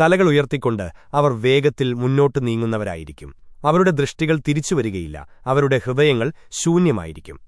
തലകൾ ഉയർത്തിക്കൊണ്ട് അവർ വേഗത്തിൽ മുന്നോട്ട് നീങ്ങുന്നവരായിരിക്കും. അവരുടെ ദൃഷ്ടികൾ തിരിച്ചുവരികയില്ല. അവരുടെ ഹൃദയങ്ങൾ ശൂന്യമായിരിക്കും.